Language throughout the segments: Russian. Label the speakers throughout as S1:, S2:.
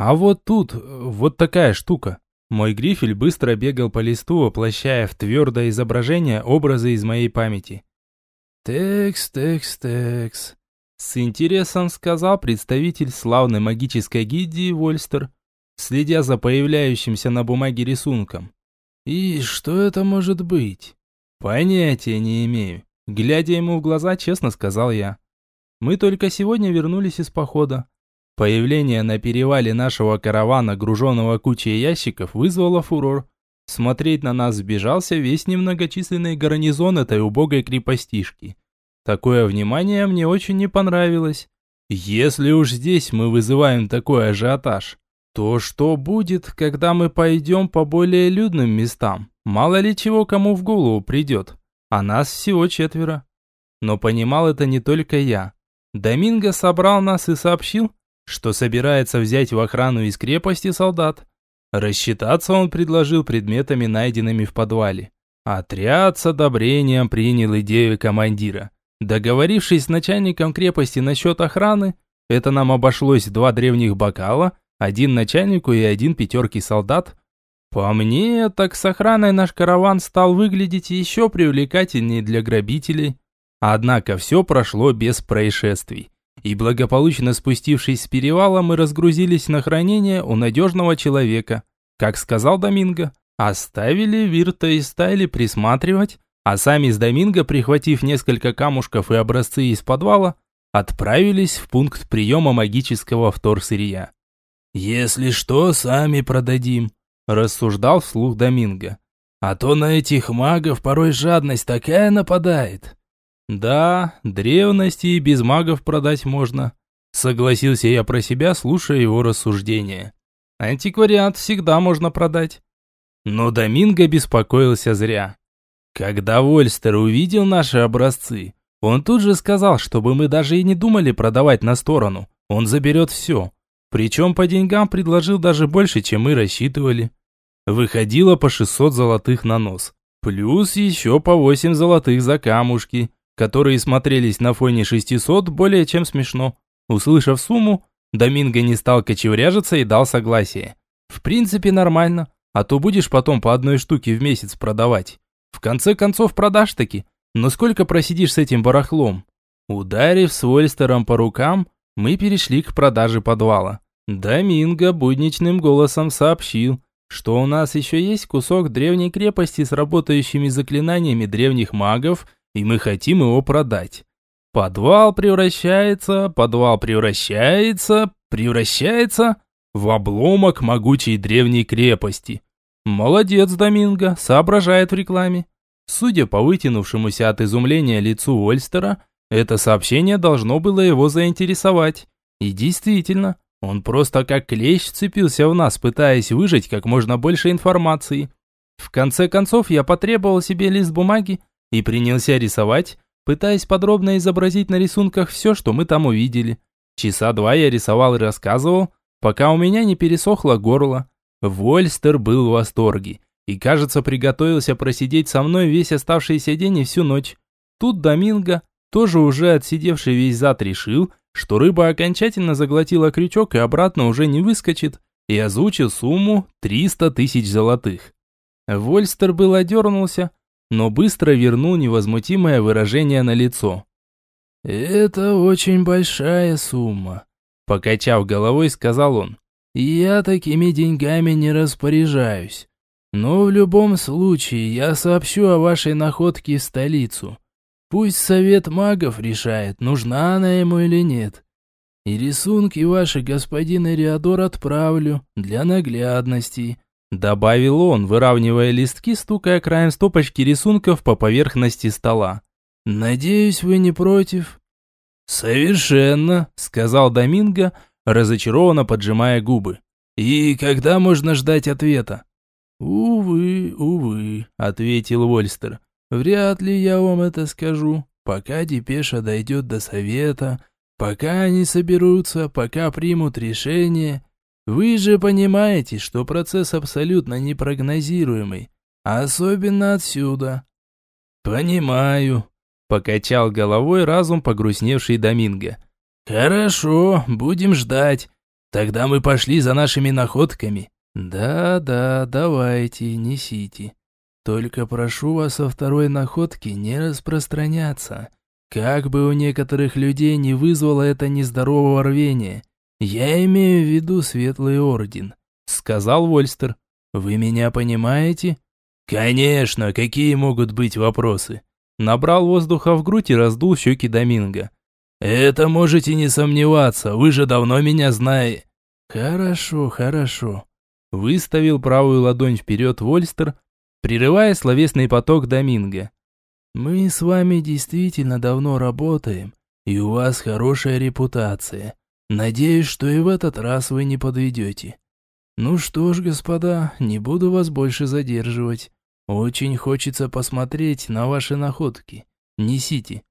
S1: А вот тут, вот такая штука. Мой грифель быстро бегал по листу, воплощая в твердое изображение образы из моей памяти. «Текс, текс, текс», — с интересом сказал представитель славной магической гильдии Вольстер, следя за появляющимся на бумаге рисунком. «И что это может быть?» «Понятия не имею», — глядя ему в глаза, честно сказал я. «Мы только сегодня вернулись из похода. Появление на перевале нашего каравана, груженного кучей ящиков, вызвало фурор. Смотреть на нас сбежался весь немногочисленный гарнизон этой убогой крепостишки. Такое внимание мне очень не понравилось. Если уж здесь мы вызываем такой ажиотаж, то что будет, когда мы пойдем по более людным местам? Мало ли чего кому в голову придет. А нас всего четверо. Но понимал это не только я. Доминго собрал нас и сообщил, что собирается взять в охрану из крепости солдат. Рассчитаться он предложил предметами, найденными в подвале. Отряд с одобрением принял идею командира. Договорившись с начальником крепости насчет охраны, это нам обошлось два древних бокала, один начальнику и один пятерки солдат. По мне, так с охраной наш караван стал выглядеть еще привлекательнее для грабителей. Однако все прошло без происшествий и благополучно спустившись с перевала, мы разгрузились на хранение у надежного человека. Как сказал Доминго, оставили Вирта и Стайли присматривать, а сами с Доминго, прихватив несколько камушков и образцы из подвала, отправились в пункт приема магического вторсырья. «Если что, сами продадим», – рассуждал вслух Доминго. «А то на этих магов порой жадность такая нападает». Да, древности и без магов продать можно. Согласился я про себя, слушая его рассуждения. Антиквариат всегда можно продать. Но Доминго беспокоился зря. Когда Вольстер увидел наши образцы, он тут же сказал, чтобы мы даже и не думали продавать на сторону. Он заберет все. Причем по деньгам предложил даже больше, чем мы рассчитывали. Выходило по 600 золотых на нос. Плюс еще по 8 золотых за камушки которые смотрелись на фоне 600 более чем смешно. Услышав сумму, Доминго не стал кочевряжиться и дал согласие. В принципе нормально, а то будешь потом по одной штуке в месяц продавать. В конце концов продашь таки, но сколько просидишь с этим барахлом? Ударив с Вольстером по рукам, мы перешли к продаже подвала. Доминго будничным голосом сообщил, что у нас еще есть кусок древней крепости с работающими заклинаниями древних магов – и мы хотим его продать. Подвал превращается, подвал превращается, превращается в обломок могучей древней крепости. Молодец, Доминго, соображает в рекламе. Судя по вытянувшемуся от изумления лицу Ольстера, это сообщение должно было его заинтересовать. И действительно, он просто как клещ вцепился в нас, пытаясь выжать как можно больше информации. В конце концов, я потребовал себе лист бумаги и принялся рисовать, пытаясь подробно изобразить на рисунках все, что мы там увидели. Часа два я рисовал и рассказывал, пока у меня не пересохло горло. Вольстер был в восторге и, кажется, приготовился просидеть со мной весь оставшийся день и всю ночь. Тут Доминго, тоже уже отсидевший весь зад, решил, что рыба окончательно заглотила крючок и обратно уже не выскочит, и озвучил сумму 300 тысяч золотых. Вольстер был одернулся, но быстро вернул невозмутимое выражение на лицо. «Это очень большая сумма», – покачав головой, сказал он. «Я такими деньгами не распоряжаюсь. Но в любом случае я сообщу о вашей находке в столицу. Пусть совет магов решает, нужна она ему или нет. И рисунки ваши, господин Эриадор, отправлю для наглядности. Добавил он, выравнивая листки, стукая краем стопочки рисунков по поверхности стола. «Надеюсь, вы не против?» «Совершенно», — сказал Доминго, разочарованно поджимая губы. «И когда можно ждать ответа?» «Увы, увы», — ответил Вольстер. «Вряд ли я вам это скажу, пока депеша дойдет до совета, пока они соберутся, пока примут решение. Вы же понимаете, что процесс абсолютно непрогнозируемый, особенно отсюда. Понимаю, покачал головой разум погрустневший Доминго. Хорошо, будем ждать.
S2: Тогда мы пошли за нашими находками».
S1: «Да-да, давайте, несите. Только прошу вас о второй находке не распространяться. Как бы у некоторых людей не вызвало это нездорового рвения. Я имею в виду Светлый Орден», — сказал Вольстер. «Вы меня понимаете?»
S2: «Конечно, какие могут быть вопросы?»
S1: Набрал воздуха в грудь и раздул щеки Доминго.
S2: «Это можете не сомневаться, вы же давно меня знаете».
S1: «Хорошо, хорошо». Выставил правую ладонь вперед Вольстер, прерывая словесный поток Доминго. «Мы с вами действительно давно работаем, и у вас хорошая репутация. Надеюсь, что и в этот раз вы не подведете. Ну что ж, господа, не буду вас больше задерживать. Очень хочется посмотреть на ваши находки. Несите».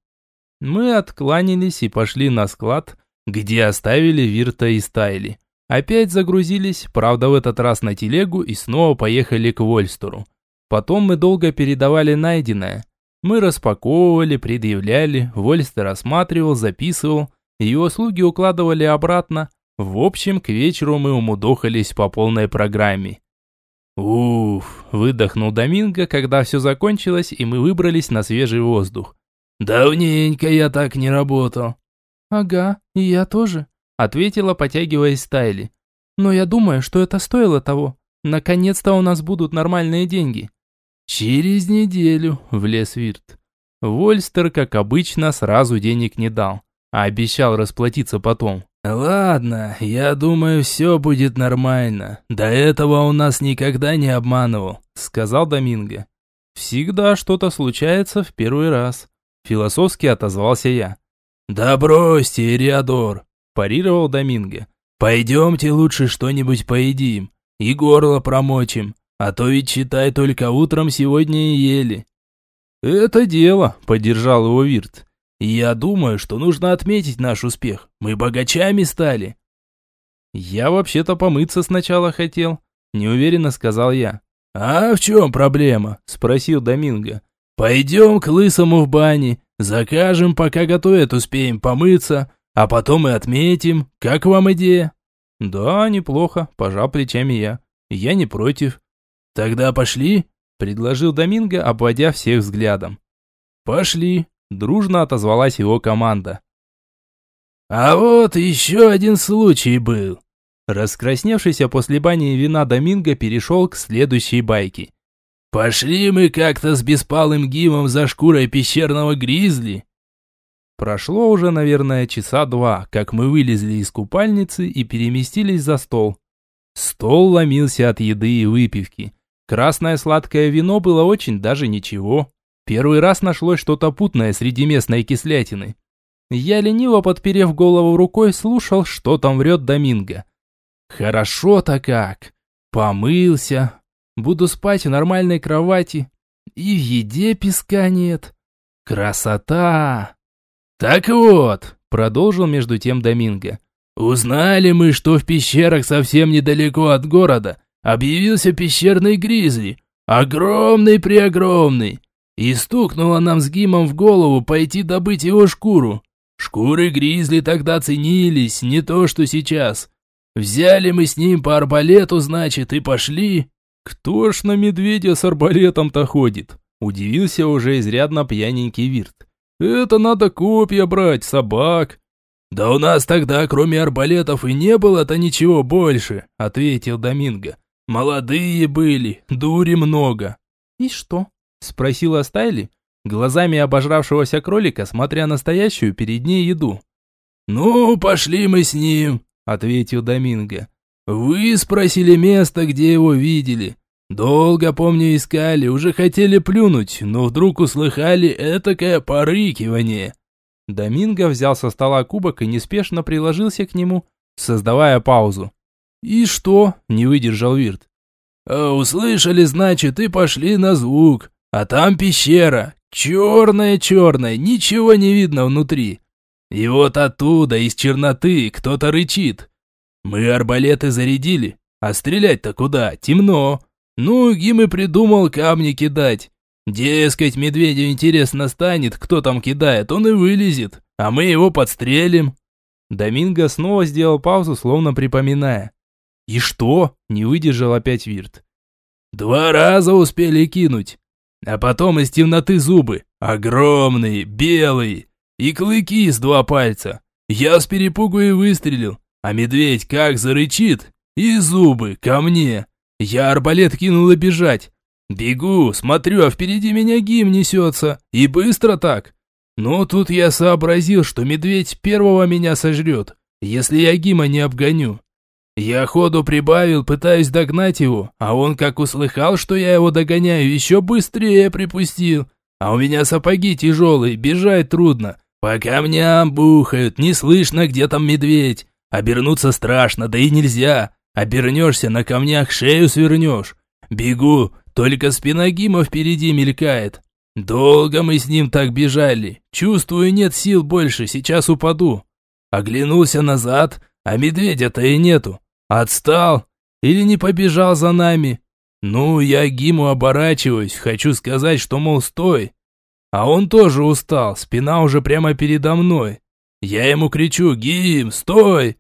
S1: Мы откланялись и пошли на склад, где оставили Вирта и Стайли. Опять загрузились, правда в этот раз на телегу и снова поехали к Вольстеру. Потом мы долго передавали найденное. Мы распаковывали, предъявляли, Вольстер осматривал, записывал, его слуги укладывали обратно. В общем, к вечеру мы умудохались по полной программе. «Уф!» – выдохнул Доминго, когда все закончилось, и мы выбрались на свежий воздух.
S2: «Давненько я так не работал».
S1: «Ага, и я тоже», – ответила, потягиваясь Стайли. «Но я думаю, что это стоило того. Наконец-то у нас будут нормальные деньги». «Через неделю», – влез Вирт. Вольстер, как обычно, сразу денег не дал, а обещал расплатиться потом.
S2: «Ладно, я думаю, все будет нормально. До этого у нас никогда не обманывал», — сказал Доминго.
S1: «Всегда что-то случается в первый раз», — философски отозвался я.
S2: «Да бросьте, Эриадор», –
S1: парировал Доминго.
S2: «Пойдемте лучше что-нибудь поедим и горло промочим, а то ведь, считай, только утром сегодня и ели».
S1: «Это дело», – поддержал его Вирт.
S2: Я думаю, что нужно отметить наш успех. Мы богачами стали.
S1: Я вообще-то помыться сначала хотел, неуверенно сказал я.
S2: А в чем проблема?
S1: Спросил Доминго.
S2: Пойдем к лысому в бане, закажем, пока готовят, успеем помыться, а потом и отметим. Как вам идея?
S1: Да, неплохо, пожал плечами я. Я не против.
S2: Тогда пошли,
S1: предложил Доминго, обводя всех взглядом.
S2: Пошли,
S1: Дружно отозвалась его команда.
S2: «А вот еще один случай был».
S1: Раскрасневшийся после бани вина Доминго перешел к следующей байке.
S2: «Пошли мы как-то с беспалым гимом за шкурой пещерного гризли».
S1: Прошло уже, наверное, часа два, как мы вылезли из купальницы и переместились за стол. Стол ломился от еды и выпивки. Красное сладкое вино было очень даже ничего. Первый раз нашлось что-то путное среди местной кислятины. Я лениво, подперев голову рукой, слушал, что там врет Доминго. Хорошо-то как. Помылся. Буду спать в нормальной кровати. И в еде песка нет. Красота!
S2: Так вот,
S1: продолжил между тем Доминго.
S2: Узнали мы, что в пещерах совсем недалеко от города объявился пещерный гризли. Огромный-преогромный. И стукнуло нам с Гимом в голову пойти добыть его шкуру. Шкуры гризли тогда ценились, не то что сейчас. Взяли мы с ним по арбалету, значит, и пошли.
S1: Кто ж на медведя с арбалетом-то ходит? Удивился уже изрядно пьяненький Вирт. Это надо копья брать, собак.
S2: Да у нас тогда, кроме арбалетов, и не было-то ничего больше, ответил Доминго. Молодые были, дури много.
S1: И что? Спросила Стайли, глазами обожравшегося кролика, смотря настоящую перед ней еду.
S2: «Ну, пошли мы с ним», — ответил Доминго. «Вы спросили место, где его видели. Долго, помню, искали, уже хотели плюнуть, но вдруг услыхали этакое порыкивание».
S1: Доминго взял со стола кубок и неспешно приложился к нему, создавая паузу. «И что?» – не выдержал Вирт.
S2: «А услышали, значит, и пошли на звук. А там пещера, черная-черная, ничего не видно внутри. И вот оттуда, из черноты, кто-то рычит. Мы арбалеты зарядили, а стрелять-то куда? Темно. Ну, Гим и придумал камни кидать. Дескать, медведю интересно станет, кто там кидает, он и вылезет, а мы его подстрелим.
S1: Доминго снова сделал паузу, словно припоминая. «И что?» – не выдержал опять Вирт.
S2: «Два раза успели кинуть. А потом из темноты зубы. Огромные, белые. И клыки с два пальца. Я с перепугу и выстрелил. А медведь как зарычит. И зубы ко мне. Я арбалет кинул и бежать. Бегу, смотрю, а впереди меня гим несется. И быстро так. Но тут я сообразил, что медведь первого меня сожрет, если я Гима не обгоню. Я ходу прибавил, пытаюсь догнать его, а он как услыхал, что я его догоняю, еще быстрее припустил. А у меня сапоги тяжелые, бежать трудно. По камням бухают, не слышно, где там медведь. Обернуться страшно, да и нельзя. Обернешься, на камнях шею свернешь. Бегу, только спина Гима впереди мелькает. Долго мы с ним так бежали. Чувствую, нет сил больше, сейчас упаду. Оглянулся назад, а медведя-то и нету. Отстал или не побежал за нами. Ну, я Гиму оборачиваюсь, хочу сказать, что, мол, стой. А он тоже устал, спина уже прямо передо мной. Я ему кричу, Гим, стой!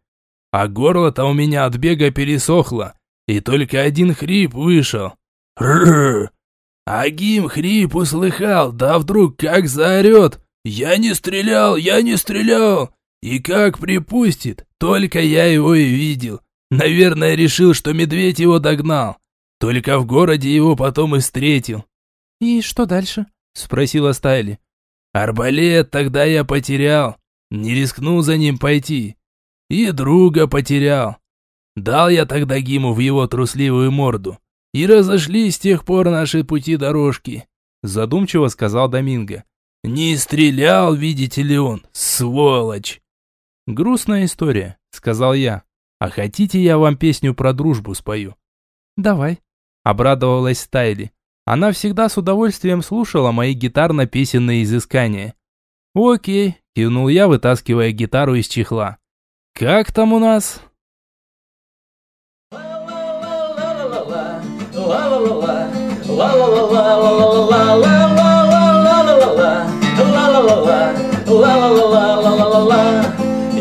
S2: А горло-то у меня от бега пересохло, и только один хрип вышел. Рррр! Агим хрип услыхал, да вдруг как заорет. «Я не стрелял, я не стрелял!» И как припустит, только я его и видел. Наверное, решил, что медведь его догнал. Только в городе его потом и встретил.
S1: «И что дальше?» – спросила Стайли.
S2: «Арбалет тогда я потерял. Не рискнул за ним пойти. И друга потерял. Дал я тогда Гиму в его трусливую морду. И разошлись с тех пор наши пути дорожки, задумчиво сказал Доминго. Не стрелял, видите ли он, сволочь.
S1: Грустная история, сказал я. А хотите, я вам песню про дружбу спою? Давай, обрадовалась Стайли. Она всегда с удовольствием слушала мои гитарно-песенные изыскания. «Окей», – кивнул я, вытаскивая гитару из чехла. «Как там у нас?»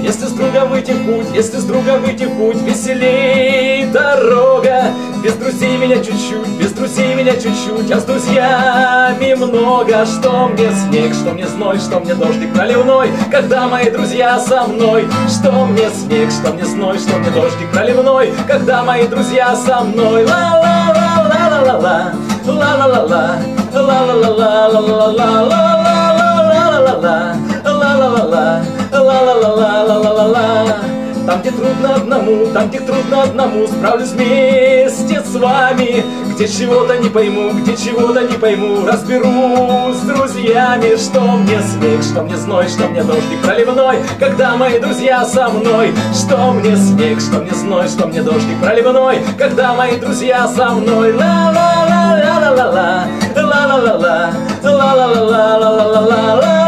S3: Если с другом выйти в путь, если с другом выйти в путь, веселей дорога. Без друзей меня чуть-чуть, без друзей меня чуть-чуть, а с друзьями много. Что мне снег, что мне зной, что мне дождик проливной, когда мои друзья со мной. Что мне снег, что мне зной, что мне дождик проливной, когда мои друзья со мной. Ла-ла-ла-ла-ла-ла-ла. La la ла-ла-ла-ла, ла-ла-ла-ла-ла-ла-ла. Там, где трудно одному, там, где трудно одному, справлюсь вместе с вами. Где чего-то не пойму, где чего-то не пойму, разберусь с друзьями. Что мне снег, что мне зной, что мне дождик проливной, когда мои друзья со мной. Что мне снег, что мне зной, что мне дождик проливной, когда мои друзья со мной. Ла-ла-ла-ла-ла-ла, ла-ла-ла-ла, ла-ла-ла-ла-ла-ла-ла.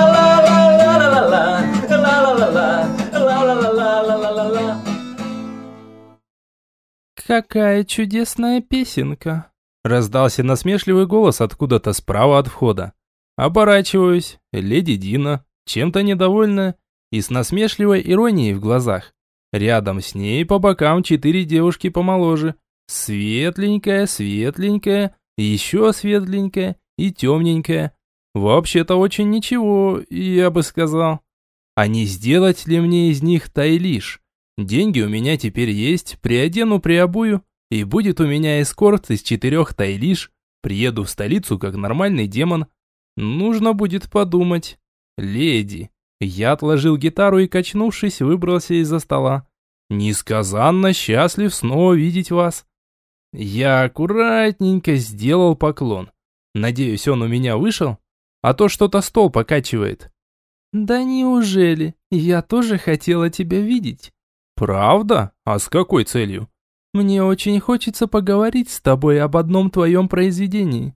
S1: «Какая чудесная песенка!» Раздался насмешливый голос откуда-то справа от входа. Оборачиваюсь, леди Дина, чем-то недовольна и с насмешливой иронией в глазах. Рядом с ней по бокам четыре девушки помоложе. Светленькая, светленькая, еще светленькая и темненькая. Вообще-то очень ничего, я бы сказал. А не сделать ли мне из них тайлиш? Деньги у меня теперь есть, приодену, приобую, и будет у меня эскорт из четырех тайлиш. Приеду в столицу как нормальный демон. Нужно будет подумать. Леди. Я отложил гитару и, качнувшись, выбрался из-за стола. Несказанно счастлив снова видеть вас. Я аккуратненько сделал поклон. Надеюсь, он у меня вышел, а то что-то стол покачивает. Да неужели? Я тоже хотела тебя видеть. Правда? А с какой целью? Мне очень хочется поговорить с тобой об одном твоем произведении.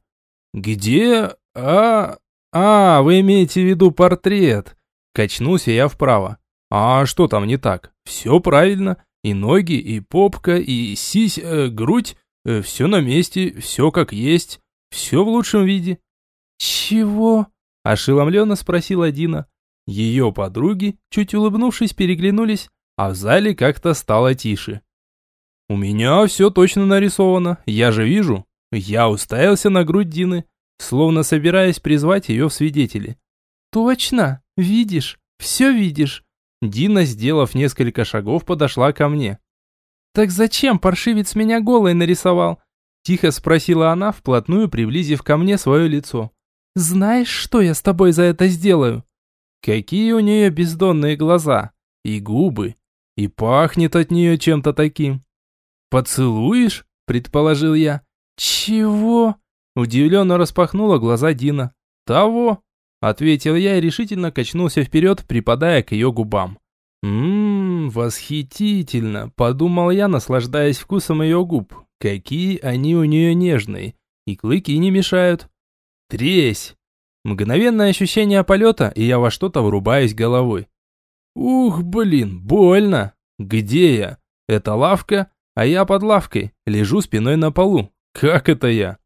S1: Где? А... А, вы имеете в виду портрет. Качнулся я вправо. А что там не так? Все правильно. И ноги, и попка, и сись, э, грудь. Э, все на месте, все как есть. Все в лучшем виде. Чего? Ошеломленно спросила Дина. Ее подруги, чуть улыбнувшись, переглянулись, а в зале как-то стало тише. «У меня все точно нарисовано, я же вижу». Я уставился на грудь Дины, словно собираясь призвать ее в свидетели. «Точно, видишь, все видишь». Дина, сделав несколько шагов, подошла ко мне. «Так зачем паршивец меня голой нарисовал?» Тихо спросила она, вплотную приблизив ко мне свое лицо. «Знаешь, что я с тобой за это сделаю?» Какие у нее бездонные глаза и губы, и пахнет от нее чем-то таким. «Поцелуешь?» – предположил я. «Чего?» – удивленно распахнула глаза Дина. «Того!» – ответил я и решительно качнулся вперед, припадая к ее губам. «Ммм, восхитительно!» – подумал я, наслаждаясь вкусом ее губ. Какие они у нее нежные, и клыки не мешают. «Тресь!» Мгновенное ощущение полета, и я во что-то врубаюсь головой. Ух, блин, больно. Где я? Это лавка, а я под лавкой, лежу спиной на полу. Как это я?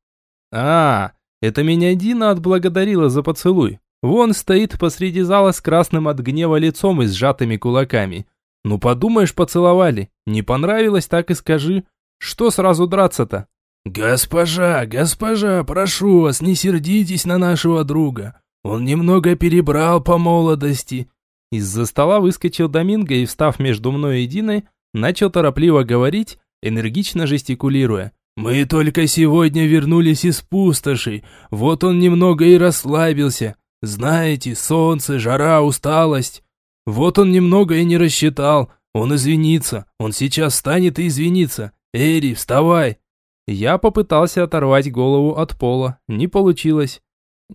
S1: А, это меня Дина отблагодарила за поцелуй. Вон стоит посреди зала с красным от гнева лицом и сжатыми кулаками. Ну подумаешь, поцеловали. Не понравилось, так и скажи. Что сразу драться-то?
S2: «Госпожа, госпожа, прошу вас, не сердитесь на нашего друга. Он немного перебрал по молодости».
S1: Из-за стола выскочил Доминго и, встав между мной и Диной, начал торопливо говорить, энергично жестикулируя.
S2: «Мы только сегодня вернулись из пустоши, вот он немного и расслабился. Знаете, солнце, жара, усталость. Вот он немного и не рассчитал, он извинится, он сейчас встанет и извинится. Эри, вставай, я попытался оторвать голову от пола, не получилось.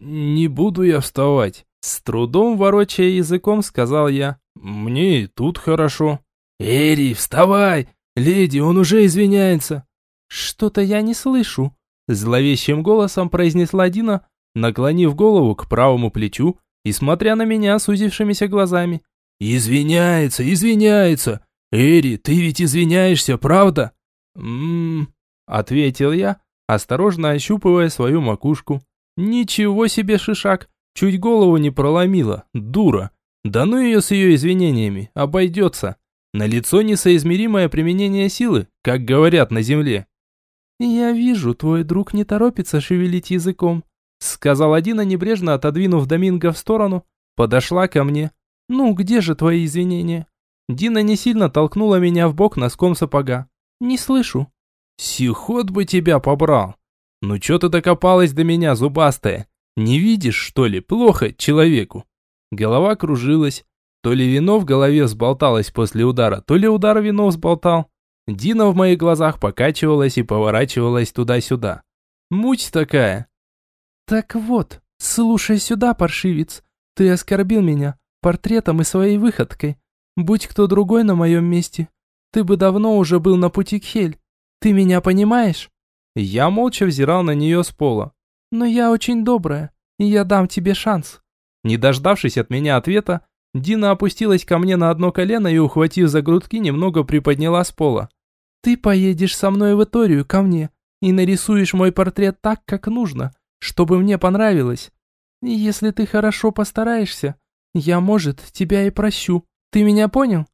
S2: «Не буду я вставать», — с трудом ворочая языком сказал я. «Мне и тут хорошо». «Эри, вставай! Леди, он уже извиняется!»
S1: «Что-то я не слышу», — зловещим голосом произнесла Дина, наклонив голову к правому плечу и смотря на меня сузившимися глазами.
S2: «Извиняется, извиняется! Эри, ты ведь извиняешься, правда?»
S1: «Ммм, Ответил я, осторожно ощупывая свою макушку. Ничего себе шишак, чуть голову не проломила, дура. Да ну ее с ее извинениями, обойдется. На лицо несоизмеримое применение силы, как говорят на земле. «Я вижу, твой друг не торопится шевелить языком», сказал Дина, небрежно отодвинув Доминго в сторону, подошла ко мне. «Ну, где же твои извинения?» Дина не сильно толкнула меня в бок носком сапога. «Не слышу». Сихот бы тебя побрал. Ну чё ты докопалась до меня, зубастая? Не видишь, что ли, плохо человеку? Голова кружилась. То ли вино в голове взболталось после удара, то ли удар вино взболтал. Дина в моих глазах покачивалась и поворачивалась туда-сюда. Муть такая. Так вот, слушай сюда, паршивец. Ты оскорбил меня портретом и своей выходкой. Будь кто другой на моем месте, ты бы давно уже был на пути к Хель. Ты меня понимаешь?» Я молча взирал на нее с пола. «Но я очень добрая, и я дам тебе шанс». Не дождавшись от меня ответа, Дина опустилась ко мне на одно колено и, ухватив за грудки, немного приподняла с пола. «Ты поедешь со мной в Иторию ко мне и нарисуешь мой портрет так, как нужно, чтобы мне понравилось. Если ты хорошо постараешься, я, может, тебя и прощу. Ты меня понял?»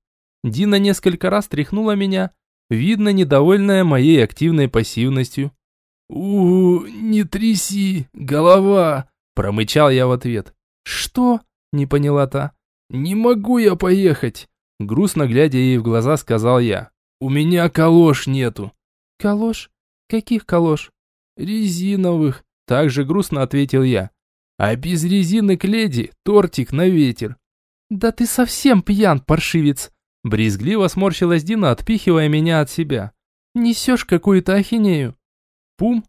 S1: Дина несколько раз тряхнула меня, видно недовольная моей активной пассивностью.
S2: У, не тряси, голова!» – промычал я в ответ.
S1: «Что?» – не поняла та.
S2: «Не могу я поехать!» – грустно глядя ей в глаза, сказал я. «У меня калош нету».
S1: «Калош? Каких калош?»
S2: «Резиновых», – также грустно ответил я.
S1: «А без резины к леди тортик на ветер». «Да ты совсем пьян, паршивец!» Брезгливо сморщилась Дина, отпихивая меня от себя. «Несешь какую-то ахинею». Пум.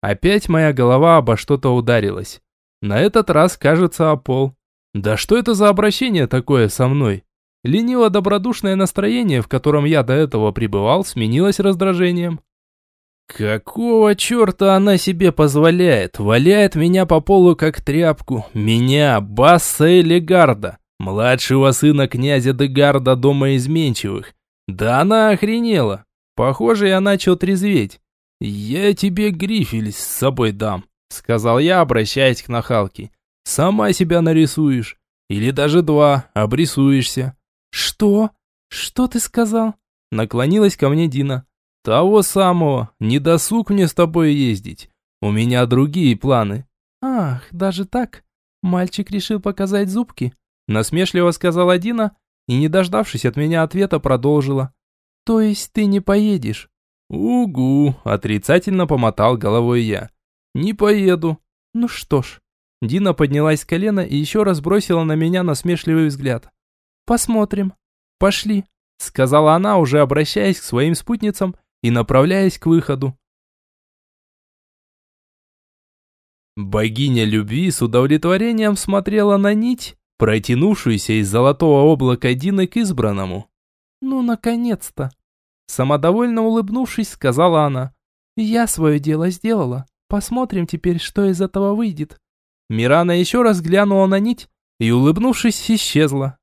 S1: Опять моя голова обо что-то ударилась. На этот раз, кажется, о пол. Да что это за обращение такое со мной? Лениво-добродушное настроение, в котором я до этого пребывал, сменилось раздражением. Какого черта она себе позволяет? Валяет меня по полу как тряпку. Меня, Басса Элегарда, младшего сына князя Дегарда дома изменчивых. Да она охренела. Похоже, я начал трезветь. «Я тебе грифель с собой дам», — сказал я, обращаясь к нахалке. «Сама себя нарисуешь. Или даже два, обрисуешься». «Что? Что ты сказал?» Наклонилась ко мне Дина. «Того самого. Не досуг мне с тобой ездить. У меня другие планы». «Ах, даже так? Мальчик решил показать зубки?» Насмешливо сказала Дина и, не дождавшись от меня ответа, продолжила. «То есть ты не поедешь?» «Угу», – отрицательно помотал головой я. «Не поеду». «Ну что ж». Дина поднялась с колена и еще раз бросила на меня насмешливый взгляд. «Посмотрим. Пошли», – сказала она, уже обращаясь к своим спутницам и направляясь к выходу. Богиня любви с удовлетворением смотрела на нить, протянувшуюся из золотого облака Дины к избранному. «Ну, наконец-то!» Самодовольно улыбнувшись, сказала она. «Я свое дело сделала. Посмотрим теперь, что из этого выйдет». Мирана еще раз глянула на нить и, улыбнувшись, исчезла.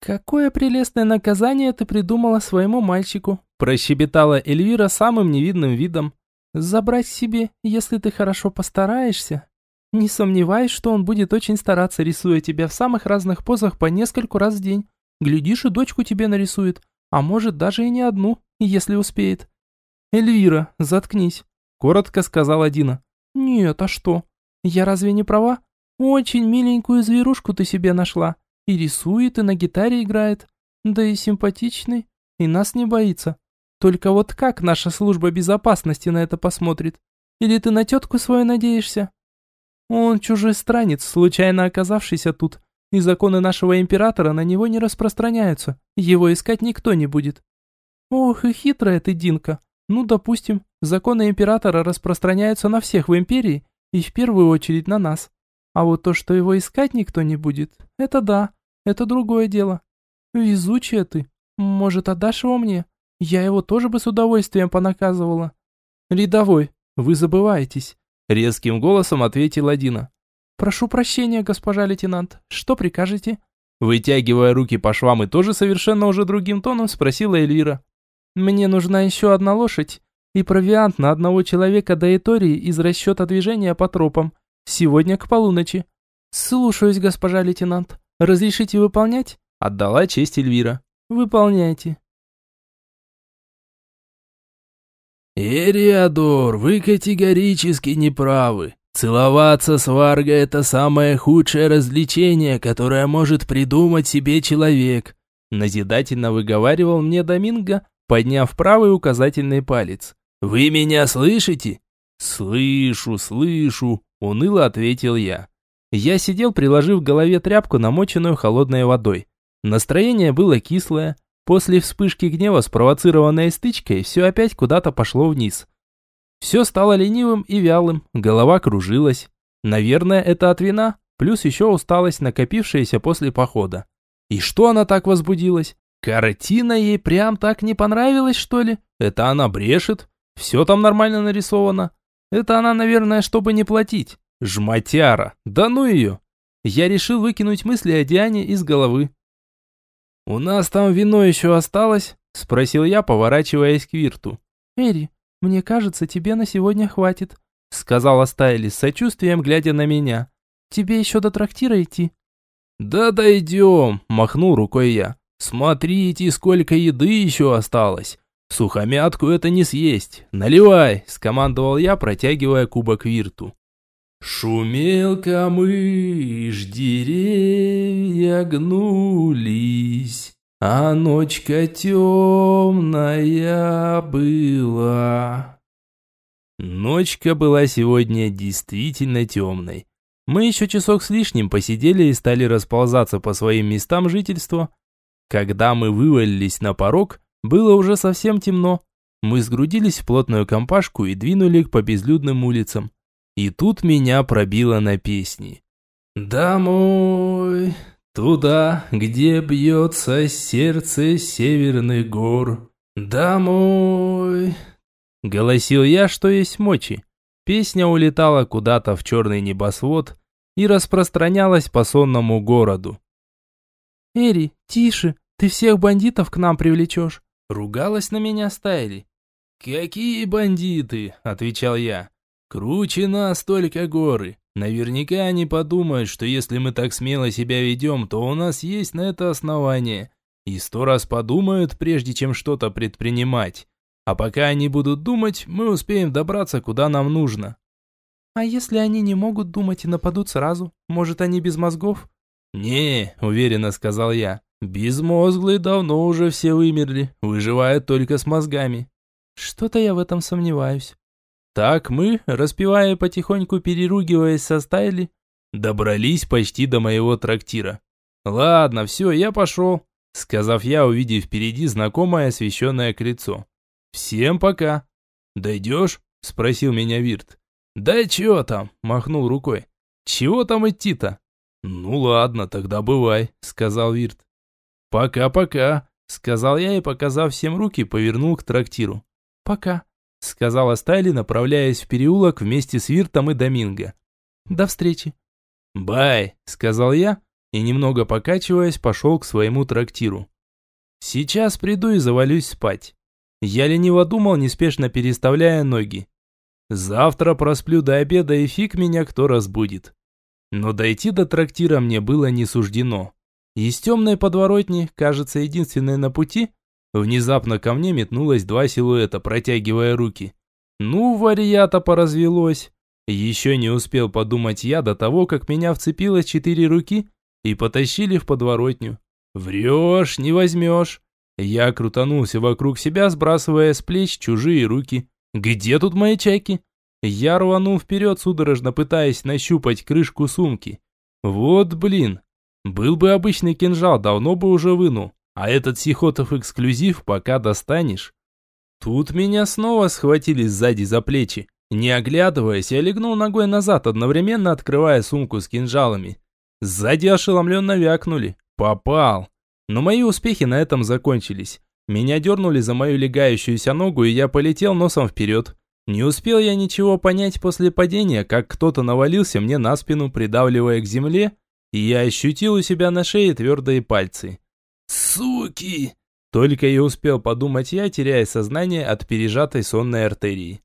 S1: «Какое прелестное наказание ты придумала своему мальчику», прощебетала Эльвира самым невидным видом. «Забрать себе, если ты хорошо постараешься. Не сомневаюсь, что он будет очень стараться, рисуя тебя в самых разных позах по нескольку раз в день. Глядишь, и дочку тебе нарисует, а может даже и не одну, если успеет. Эльвира, заткнись, коротко сказала Дина. Нет, а что? Я разве не права? Очень миленькую зверушку ты себе нашла. И рисует, и на гитаре играет. Да и симпатичный, и нас не боится. Только вот как наша служба безопасности на это посмотрит? Или ты на тетку свою надеешься? Он чужестранец, случайно оказавшийся тут, и законы нашего императора на него не распространяются. Его искать никто не будет. Ох, и хитрая ты, Динка. Ну, допустим, законы императора распространяются на всех в империи, и в первую очередь на нас. А вот то, что его искать никто не будет, это да, это другое дело. Везучая ты. Может, отдашь его мне? Я его тоже бы с удовольствием понаказывала. Рядовой, вы забываетесь. Резким голосом ответила Дина. «Прошу прощения, госпожа лейтенант. Что прикажете?» Вытягивая руки по швам и тоже совершенно уже другим тоном спросила Эльвира. «Мне нужна еще одна лошадь и провиант на одного человека до Этории из расчета движения по тропам. Сегодня к полуночи». «Слушаюсь, госпожа лейтенант. Разрешите выполнять?» Отдала честь Эльвира. «Выполняйте».
S2: «Эриадор, вы категорически неправы. Целоваться с Варго – это самое худшее развлечение, которое может придумать себе человек», назидательно выговаривал мне Доминго, подняв правый указательный палец. «Вы меня слышите?» «Слышу, слышу», – уныло ответил я. Я сидел, приложив к голове тряпку, намоченную холодной водой. Настроение было кислое. После вспышки гнева, спровоцированной стычкой, все опять куда-то пошло вниз. Все стало ленивым и вялым, голова кружилась. Наверное, это от вина, плюс еще усталость, накопившаяся после похода. И что она так возбудилась? Картина ей прям так не понравилась, что ли? Это она брешет? Все там нормально нарисовано? Это она, наверное, чтобы не платить. Жматяра, да ну ее. Я решил выкинуть мысли о Диане из головы. «У нас там вино еще осталось?» – спросил я, поворачиваясь к Вирту. «Эри, «Мне кажется, тебе на сегодня хватит», — сказала Стайли с сочувствием, глядя на меня. «Тебе еще до трактира идти?» «Да дойдем», — махнул рукой я. «Смотрите, сколько еды еще осталось. Сухомятку это не съесть. Наливай», — скомандовал я, протягивая кубок Вирту. Шумел камыш, деревья гнулись. А ночка темная была. Ночка была сегодня действительно темной. Мы еще часок с лишним посидели и стали расползаться по своим местам жительства. Когда мы вывалились на порог, было уже совсем темно. Мы сгрудились в плотную компашку и двинули по безлюдным улицам.
S1: И тут меня пробило на песни. «Домой, туда, где бьется сердце северных гор. Домой!» Голосил я, что есть мочи. Песня улетала куда-то в черный небосвод и распространялась по сонному городу.
S4: «Эри, тише, ты всех бандитов к нам привлечешь!»
S1: Ругалась на меня Стайли. «Какие бандиты?» – отвечал я. «Круче нас только горы. Наверняка они подумают, что если мы так смело себя ведем, то у нас есть на это основание. И сто раз подумают, прежде чем что-то предпринимать. А пока они будут думать, мы успеем добраться, куда нам нужно».
S4: «А если они не могут думать и нападут сразу? Может, они без мозгов?»
S1: «Не», – уверенно сказал я. «Безмозглые давно уже все вымерли, выживают только с мозгами».
S4: «Что-то я в этом сомневаюсь».
S1: Так мы, распевая потихоньку переругиваясь со Стайли, добрались почти до моего трактира. «Ладно, все, я пошел», — сказав я, увидев впереди знакомое освещенное крыльцо. «Всем пока». «Дойдешь?» — спросил меня Вирт. «Да чего там?» — махнул рукой. «Чего там идти-то?» «Ну ладно, тогда бывай», — сказал Вирт. «Пока-пока», — сказал я и, показав всем руки, повернул к трактиру.
S4: «Пока», —
S1: сказала Стайли, направляясь в переулок вместе с Виртом и Доминго.
S4: «До встречи».
S1: «Бай», — сказал я, и, немного покачиваясь, пошел к своему трактиру. «Сейчас приду и завалюсь спать». Я лениво думал, неспешно переставляя ноги. «Завтра просплю до обеда, и фиг меня кто разбудит». Но дойти до трактира мне было не суждено. Из темной подворотни, кажется, единственной на пути, Внезапно ко мне метнулось два силуэта, протягивая руки. Ну, варията поразвелось. Еще не успел подумать я до того, как меня вцепилось четыре руки и потащили в подворотню. Врешь, не возьмешь. Я крутанулся вокруг себя, сбрасывая с плеч чужие руки. Где тут мои чайки? Я рванул вперед, судорожно пытаясь нащупать крышку сумки. Вот блин. Был бы обычный кинжал, давно бы уже вынул. А этот Сихотов эксклюзив пока достанешь. Тут меня снова схватили сзади за плечи. Не оглядываясь, я легнул ногой назад, одновременно открывая сумку с кинжалами. Сзади ошеломленно вякнули. Попал. Но мои успехи на этом закончились. Меня дернули за мою легающуюся ногу, и я полетел носом вперед. Не успел я ничего понять после падения, как кто-то навалился мне на спину, придавливая к земле, и я ощутил у себя на шее твердые пальцы. «Суки!» Только и успел подумать я, теряя сознание от пережатой сонной артерии.